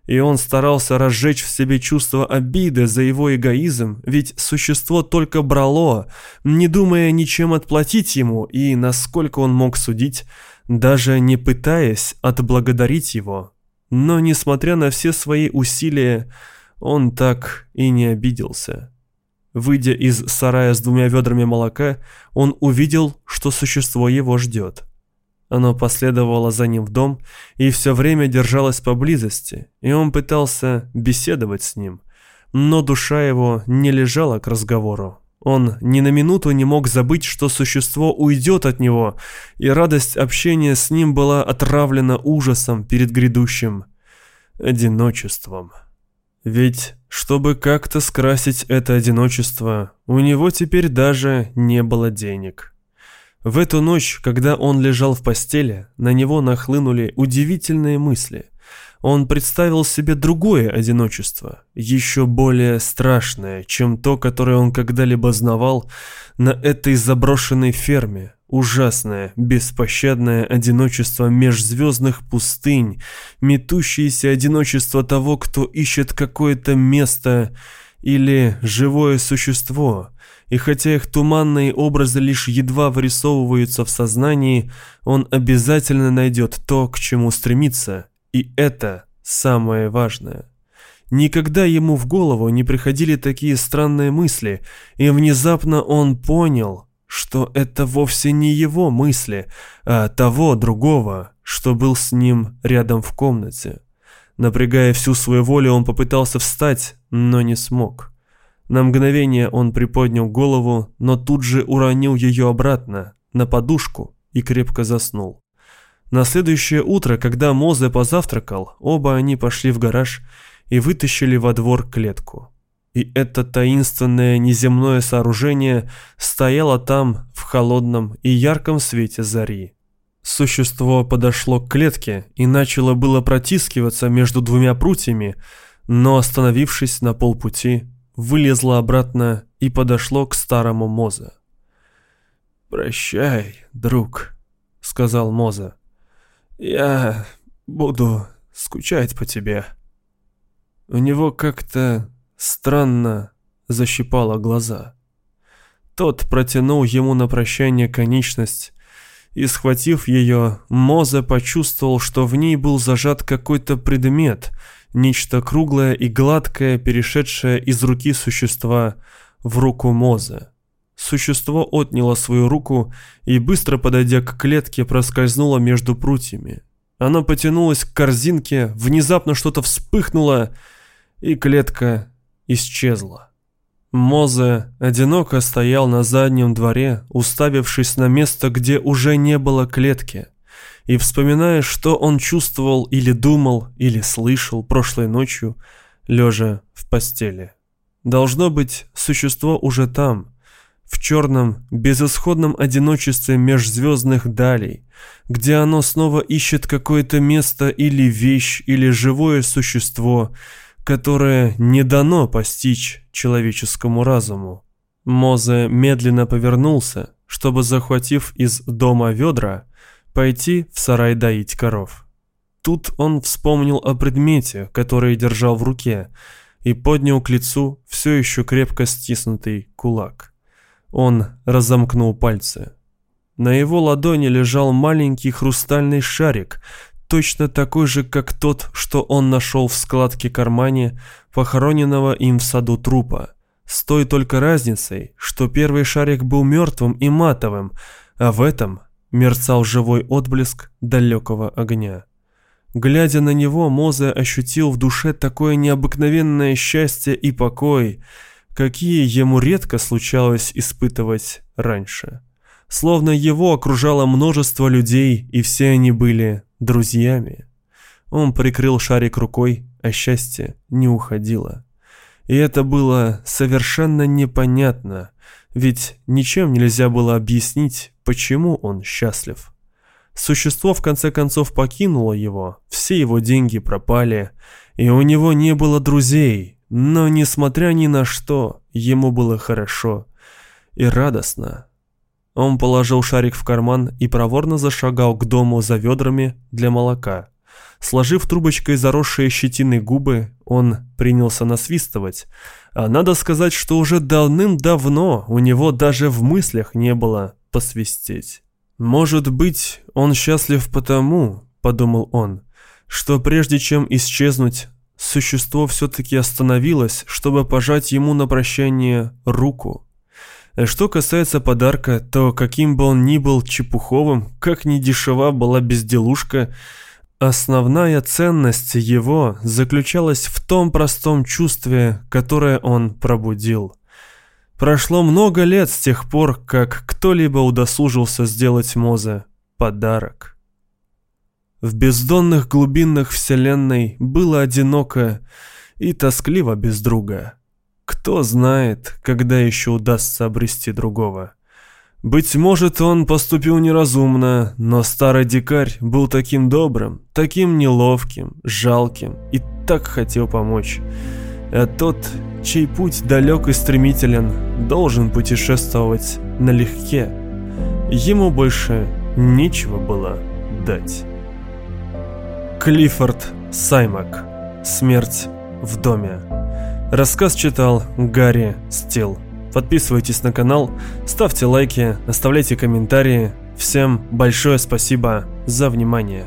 Speaker 1: и он старался разжечь в себе чувство обиды за его эгоизм, ведь существо только брало, не думая ничем отплатить ему, и, насколько он мог судить, даже не пытаясь отблагодарить его. Но, несмотря на все свои усилия, он так и не обиделся. Выйдя из сарая с двумя ведрами молока, он увидел, что существо его ждет. Оно последовало за ним в дом и все время держалось поблизости, и он пытался беседовать с ним. Но душа его не лежала к разговору. Он ни на минуту не мог забыть, что существо уйдет от него, и радость общения с ним была отравлена ужасом перед грядущим одиночеством. Ведь, чтобы как-то скрасить это одиночество, у него теперь даже не было денег. В эту ночь, когда он лежал в постели, на него нахлынули удивительные мысли. Он представил себе другое одиночество, еще более страшное, чем то, которое он когда-либо знавал на этой заброшенной ферме, ужасное, беспощадное одиночество межзвездных пустынь, метущееся одиночество того, кто ищет какое-то место или живое существо. И хотя их туманные образы лишь едва вырисовываются в сознании, он обязательно найдет то, к чему стремится. И это самое важное. Никогда ему в голову не приходили такие странные мысли, и внезапно он понял, что это вовсе не его мысли, а того другого, что был с ним рядом в комнате. Напрягая всю свою волю, он попытался встать, но не смог. На мгновение он приподнял голову, но тут же уронил ее обратно, на подушку, и крепко заснул. На следующее утро, когда Мозе позавтракал, оба они пошли в гараж и вытащили во двор клетку. И это таинственное неземное сооружение стояло там в холодном и ярком свете зари. Существо подошло к клетке и начало было протискиваться между двумя прутьями, но, остановившись на полпути, вылезло обратно и подошло к старому Мозе.
Speaker 2: «Прощай, друг», — сказал Моза. «Я буду скучать по тебе».
Speaker 1: У него как-то странно защипало глаза. Тот протянул ему на прощание конечность, и, схватив ее, Моза почувствовал, что в ней был зажат какой-то предмет, нечто круглое и гладкое, перешедшее из руки существа в руку Моза. Существо отняло свою руку и, быстро подойдя к клетке, проскользнуло между прутьями. Оно потянулось к корзинке, внезапно что-то вспыхнуло, и клетка исчезла. Мозе одиноко стоял на заднем дворе, уставившись на место, где уже не было клетки, и вспоминая, что он чувствовал или думал, или слышал прошлой ночью, лежа в постели. Должно быть, существо уже там, в черном, безысходном одиночестве межзвездных далей, где оно снова ищет какое-то место или вещь, или живое существо, которое не дано постичь человеческому разуму. Мозе медленно повернулся, чтобы, захватив из дома ведра, пойти в сарай доить коров. Тут он вспомнил о предмете, который держал в руке, и поднял к лицу все еще крепко стиснутый кулак. Он разомкнул пальцы. На его ладони лежал маленький хрустальный шарик, точно такой же, как тот, что он нашел в складке кармане похороненного им в саду трупа. С той только разницей, что первый шарик был мертвым и матовым, а в этом мерцал живой отблеск далекого огня. Глядя на него, Мозе ощутил в душе такое необыкновенное счастье и покой, какие ему редко случалось испытывать раньше. Словно его окружало множество людей, и все они были друзьями. Он прикрыл шарик рукой, а счастье не уходило. И это было совершенно непонятно, ведь ничем нельзя было объяснить, почему он счастлив. Существо в конце концов покинуло его, все его деньги пропали, и у него не было друзей, но несмотря ни на что, ему было хорошо и радостно. Он положил шарик в карман и проворно зашагал к дому за ведрами для молока. Сложив трубочкой заросшие щетиной губы, он принялся насвистывать. А надо сказать, что уже давным-давно у него даже в мыслях не было посвистеть. «Может быть, он счастлив потому, — подумал он, — что прежде чем исчезнуть, существо все-таки остановилось, чтобы пожать ему на прощание руку. Что касается подарка, то каким бы он ни был чепуховым, как ни дешева была безделушка, основная ценность его заключалась в том простом чувстве, которое он пробудил. Прошло много лет с тех пор, как кто-либо удосужился сделать Мозе подарок. В бездонных глубинах Вселенной было одиноко и тоскливо без друга. Кто знает, когда еще удастся обрести другого. Быть может, он поступил неразумно, но старый дикарь был таким добрым, таким неловким, жалким и так хотел помочь. А тот, чей путь далек и стремителен, должен путешествовать налегке. ему больше нечего было дать. Клиффорд Саймак. Смерть в доме. Рассказ читал Гарри Стил. Подписывайтесь на канал, ставьте лайки, оставляйте комментарии. Всем большое спасибо за внимание.